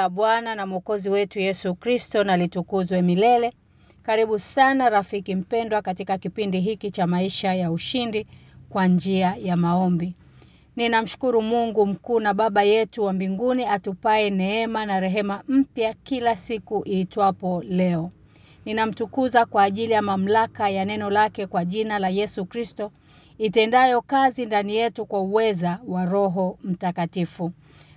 La Bwana na Mwokozi wetu Yesu Kristo na litukuzwe milele. Karibu sana rafiki mpendwa katika kipindi hiki cha maisha ya ushindi kwa njia ya maombi. Ninamshukuru Mungu mkuu na baba yetu wa mbinguni atupae neema na rehema mpya kila siku iitwapo leo. Ninamtukuza kwa ajili ya mamlaka ya neno lake kwa jina la Yesu Kristo itendayo kazi ndani yetu kwa uweza wa Roho Mtakatifu.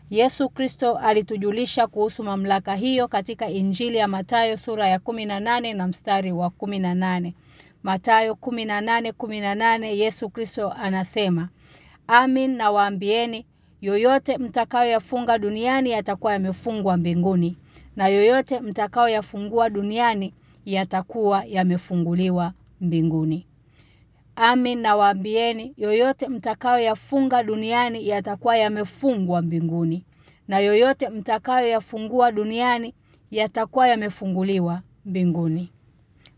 Yesu Kristo alitujulisha kuhusu mamlaka hiyo katika Injili ya Matayo sura ya 18 na mstari wa 18. Matayo 18:18 Yesu Kristo anasema Amin na waambieni yoyote mtakayoyafunga duniani yatakuwa yamefungwa mbinguni na yoyote mtakayoyafungua duniani yatakuwa yamefunguliwa mbinguni. Amin nawaambieni yoyote mtakayoyafunga duniani yatakuwa yamefungwa mbinguni na yoyote mtakayoyafungua duniani yatakuwa yamefunguliwa mbinguni.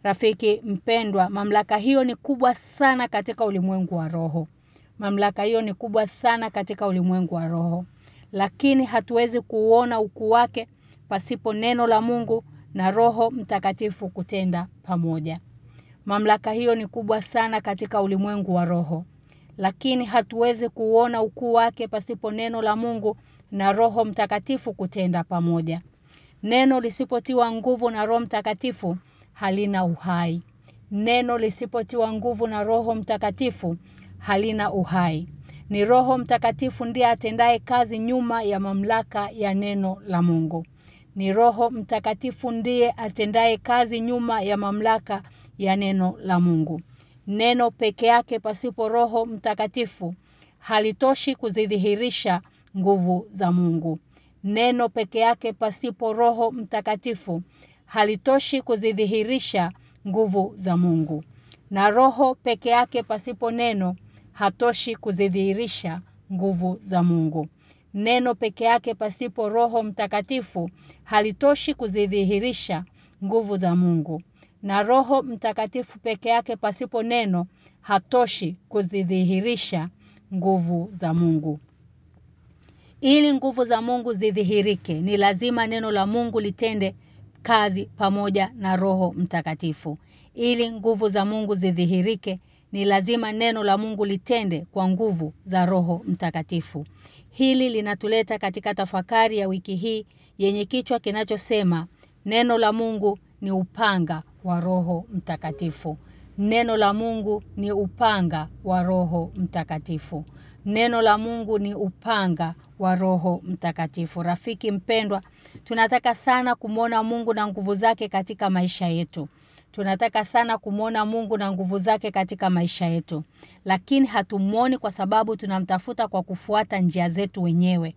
Rafiki mpendwa, mamlaka hiyo ni kubwa sana katika ulimwengu wa roho. Mamlaka hiyo ni kubwa sana katika ulimwengu wa roho. Lakini hatuwezi kuona ukuu wake pasipo neno la Mungu na Roho Mtakatifu kutenda pamoja. Mamlaka hiyo ni kubwa sana katika ulimwengu wa roho. Lakini hatuwezi kuona ukuu wake pasipo neno la Mungu na Roho Mtakatifu kutenda pamoja. Neno lisipotiwa nguvu na Roho Mtakatifu halina uhai. Neno lisipotiwa nguvu na Roho Mtakatifu halina uhai. Ni Roho Mtakatifu ndiye atendaye kazi nyuma ya mamlaka ya neno la Mungu. Ni Roho Mtakatifu ndiye atendaye kazi nyuma ya mamlaka ya neno la Mungu. Neno peke yake pasipo Roho Mtakatifu halitoshi kuzidhihirisha nguvu za Mungu. Neno peke yake pasipo Roho Mtakatifu halitoshi kuzidhihirisha nguvu za Mungu. Na Roho peke yake pasipo neno hatoshi kuzidhihirisha nguvu za Mungu. Neno peke yake pasipo Roho Mtakatifu halitoshi kuzidhihirisha nguvu za Mungu. Na Roho Mtakatifu peke yake pasipo neno hatoshi kuzidhihirisha nguvu za Mungu. Ili nguvu za Mungu zidhihirike ni lazima neno la Mungu litende kazi pamoja na Roho Mtakatifu. Ili nguvu za Mungu zidhihirike ni lazima neno la Mungu litende kwa nguvu za Roho Mtakatifu. Hili linatuleta katika tafakari ya wiki hii yenye kichwa kinachosema neno la Mungu ni upanga wa Roho Mtakatifu. Neno la Mungu ni upanga wa Roho Mtakatifu. Neno la Mungu ni upanga wa Roho Mtakatifu. Rafiki mpendwa, tunataka sana kumwona Mungu na nguvu zake katika maisha yetu. Tunataka sana kumwona Mungu na nguvu zake katika maisha yetu. Lakini hatumuoni kwa sababu tunamtafuta kwa kufuata njia zetu wenyewe.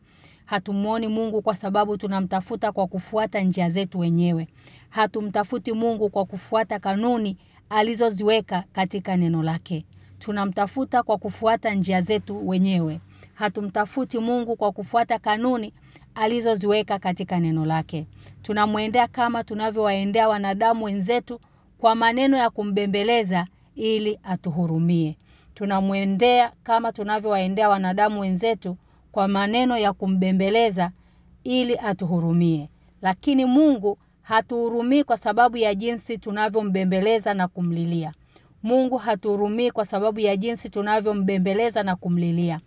Hatumuoni Mungu kwa sababu tunamtafuta kwa kufuata njia zetu wenyewe. Hatumtafuti Mungu kwa kufuata kanuni alizoziweka katika neno lake. Tunamtafuta kwa kufuata njia zetu wenyewe. Hatumtafuti Mungu kwa kufuata kanuni alizoziweka katika neno lake. Tunamwendea kama tunavyowaendea wanadamu wenzetu kwa maneno ya kumbembeleza ili atuhurumie. Tunamwendea kama tunavyowaendea wanadamu wenzetu kwa maneno ya kumbembeleza ili atuhurumie. Lakini Mungu hatuhurumii kwa sababu ya jinsi tunavyombembeleza na kumlilia. Mungu hatuhurumii kwa sababu ya jinsi tunavyombembeleza na kumlilia.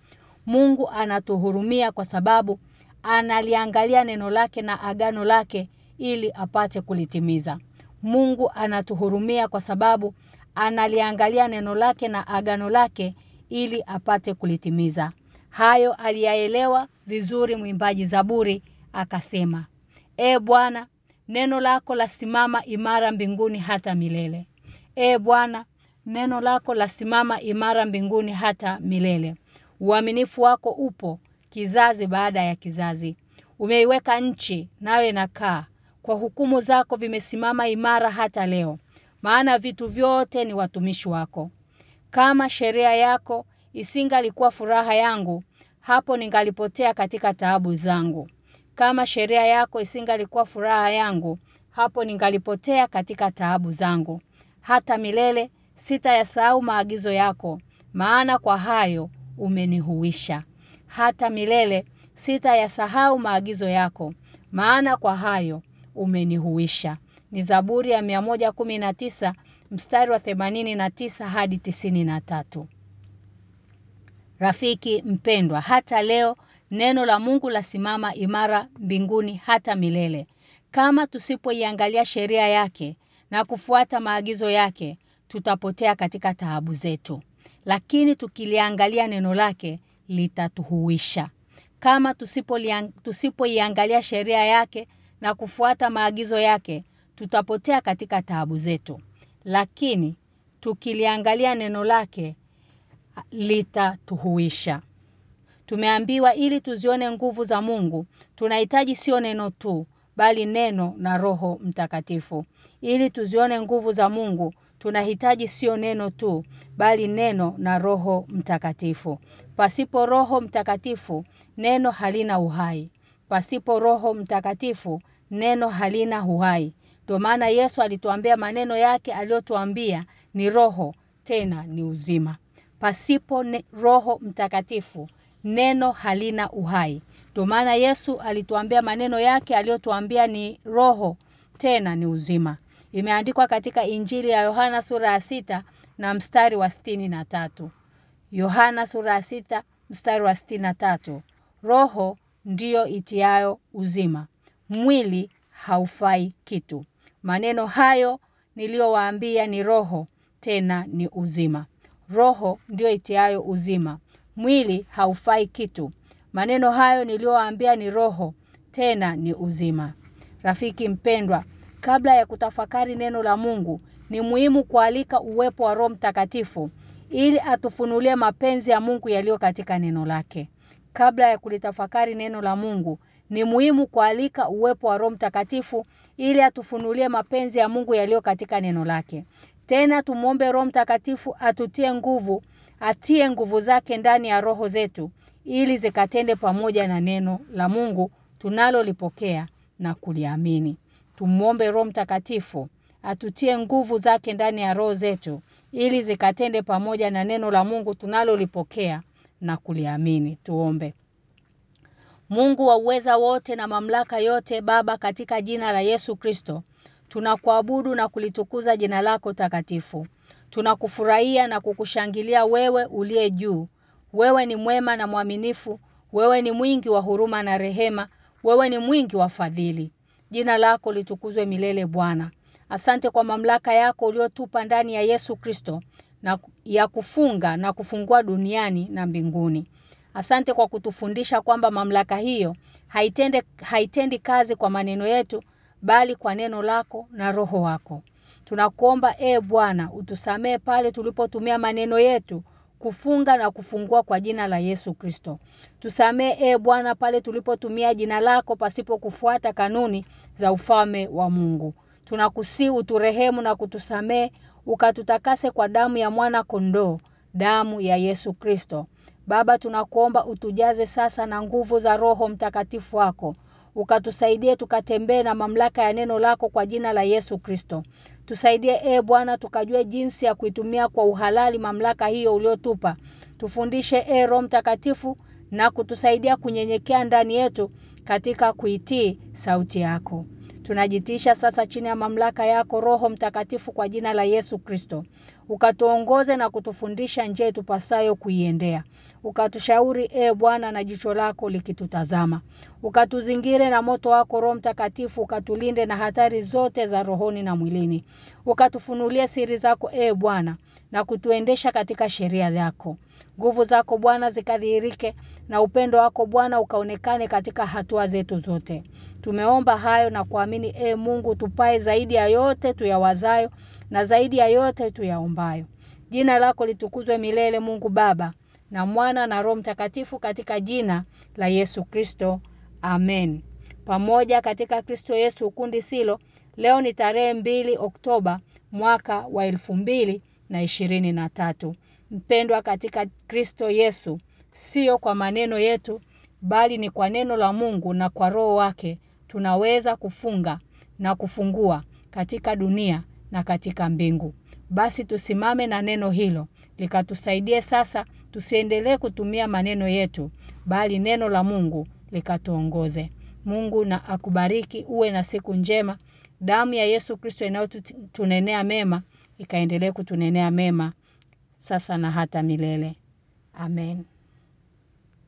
Mungu anatuhurumia kwa sababu analiangalia neno lake na agano lake ili apate kulitimiza. Mungu anatuhurumia kwa sababu analiangalia neno lake na agano lake ili apate kulitimiza. Hayo aliyaelewa vizuri mwimbaji Zaburi akasema, "E Bwana, neno lako lasimama imara mbinguni hata milele." E Bwana, neno lako lasimama imara mbinguni hata milele. Uaminifu wako upo kizazi baada ya kizazi. Umeiweka nchi nayo inakaa. Kwa hukumu zako vimesimama imara hata leo. Maana vitu vyote ni watumishi wako. Kama sheria yako isingalikuwa furaha yangu, hapo ningalipotea katika taabu zangu. Kama sheria yako isingalikuwa furaha yangu, hapo ningalipotea katika taabu zangu. Hata milele sitayasahau maagizo yako, maana kwa hayo umenihuisha. Hata milele sitayasahau maagizo yako maana kwa hayo umenihuisha ni Zaburi ya 119 mstari wa 89 hadi 93 Rafiki mpendwa hata leo neno la Mungu lasimama imara mbinguni hata milele. Kama tusipoiangalia sheria yake na kufuata maagizo yake tutapotea katika taabu zetu. Lakini tukiliangalia neno lake litatuhuisha. Kama tusipoiangalia sheria yake na kufuata maagizo yake tutapotea katika taabu zetu. Lakini tukiliangalia neno lake litatuhuisha. Tumeambiwa ili tuzione nguvu za Mungu tunahitaji sio neno tu bali neno na roho mtakatifu. Ili tuzione nguvu za Mungu tunahitaji sio neno tu bali neno na roho mtakatifu. Pasipo roho mtakatifu neno halina uhai. Pasipo roho mtakatifu neno halina uhai. Ndio maana Yesu alituambia maneno yake aliyotuambia ni roho tena ni uzima pasipo ne, roho mtakatifu neno halina uhai. Ndio maana Yesu alituambia maneno yake aliyotuambia ni roho tena ni uzima. Imeandikwa katika Injili ya Yohana sura ya sita na mstari wa sitini na tatu. Yohana sura ya sita mstari wa sitini na tatu. Roho ndiyo itiayo uzima. Mwili haufai kitu. Maneno hayo niliyowaambia ni roho tena ni uzima roho ndiyo itiayo uzima. Mwili haufai kitu. Maneno hayo niliyoambia ni roho tena ni uzima. Rafiki mpendwa kabla ya kutafakari neno la Mungu ni muhimu kualika uwepo wa Roho Mtakatifu ili atufunulie mapenzi ya Mungu yaliyo katika neno lake. Kabla ya kulitafakari neno la Mungu ni muhimu kualika uwepo wa Roho Mtakatifu ili atufunulie mapenzi ya Mungu yaliyo katika neno lake tena tumuombe Roho Mtakatifu atutie nguvu atie nguvu zake ndani ya roho zetu ili zikatende pamoja na neno la Mungu tunalolipokea na kuliamini. Tumuombe Roho Mtakatifu atutie nguvu zake ndani ya roho zetu ili zikatende pamoja na neno la Mungu tunalolipokea na kuliamini. Tuombe. Mungu wa uweza wote na mamlaka yote baba katika jina la Yesu Kristo tunakuabudu na kulitukuza jina lako takatifu. Tunakufurahia na kukushangilia wewe uliye juu. Wewe ni mwema na mwaminifu. Wewe ni mwingi wa huruma na rehema. Wewe ni mwingi wa fadhili. Jina lako litukuzwe milele Bwana. Asante kwa mamlaka yako uliotupa ndani ya Yesu Kristo na ya kufunga na kufungua duniani na mbinguni. Asante kwa kutufundisha kwamba mamlaka hiyo haitende haitendi kazi kwa maneno yetu bali kwa neno lako na roho wako. Tunakuomba e Bwana utusamee pale tulipotumia maneno yetu kufunga na kufungua kwa jina la Yesu Kristo. Tusamee e Bwana pale tulipotumia jina lako pasipo kufuata kanuni za ufalme wa Mungu. Tunakusii uturehemu na kutusamee ukatutakase kwa damu ya mwana kondoo, damu ya Yesu Kristo. Baba tunakuomba utujaze sasa na nguvu za roho mtakatifu wako. Ukatusaidie tukatembee na mamlaka ya neno lako kwa jina la Yesu Kristo. Tusaidie e Bwana tukajue jinsi ya kuitumia kwa uhalali mamlaka hiyo uliotupa. Tufundishe e Roho Mtakatifu na kutusaidia kunyenyekea ndani yetu katika kuitii sauti yako. Tunajitisha sasa chini ya mamlaka yako Roho Mtakatifu kwa jina la Yesu Kristo. Ukatuongoze na kutufundisha njia tupasayo kuiendea. Ukatushauri e Bwana na jicho lako likitutazama. Ukatuzingire na moto wako Roho Mtakatifu ukatulinde na hatari zote za rohoni na mwilini. Ukatufunulie siri zako e Bwana na kutuendesha katika sheria yako Nguvu zako Bwana zikadhihirike na upendo wako Bwana ukaonekane katika hatua zetu zote. Tumeomba hayo na kuamini e Mungu tupae zaidi ya yote tuyawazayo na zaidi ya yote tuyaombayo. Jina lako litukuzwe milele Mungu Baba na Mwana na Roho Mtakatifu katika jina la Yesu Kristo. Amen. Pamoja katika Kristo Yesu ukundi silo leo ni tarehe mbili Oktoba mwaka wa elfu mbili na ishirini na tatu. Mpendwa katika Kristo Yesu sio kwa maneno yetu bali ni kwa neno la Mungu na kwa roho wake tunaweza kufunga na kufungua katika dunia na katika mbingu. Basi tusimame na neno hilo likatusaidie sasa tusiendelee kutumia maneno yetu bali neno la Mungu likatuongoze. Mungu na akubariki uwe na siku njema. Damu ya Yesu Kristo inayotunenea mema ikaendelee kutunenea mema sasa na hata milele. Amen.